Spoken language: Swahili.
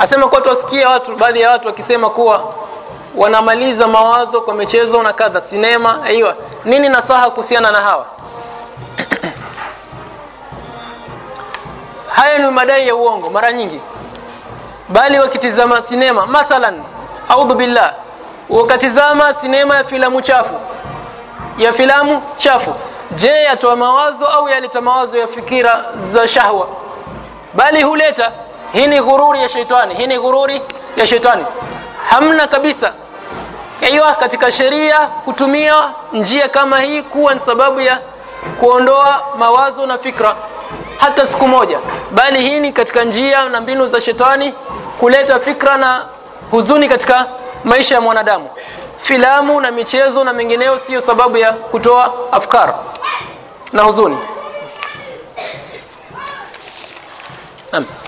asema kuwa tuwasikia watu baadhi ya watu wakisema kuwa wanamaliza mawazo kwa michezo na kadha sinema aiwa. Nini nasaha kuhusiana na hawa? Haya ni madai ya uongo mara nyingi. Bali wakitizama sinema mathalan audhu billah. Wakatizama sinema ya filamu chafu ya filamu chafu. Je yatoa mawazo au yaleta mawazo ya fikira za shahwa? Bali huleta hii ni ghururi ya sheitani hii ni ghururi ya sheitani hamna kabisa hiyo katika sheria kutumia njia kama hii kuwa ni sababu ya kuondoa mawazo na fikra hata siku moja. Bali hii ni katika njia na mbinu za shetani kuleta fikra na huzuni katika maisha ya mwanadamu. Filamu na michezo na mengineo siyo sababu ya kutoa afkar na huzuni. Naam.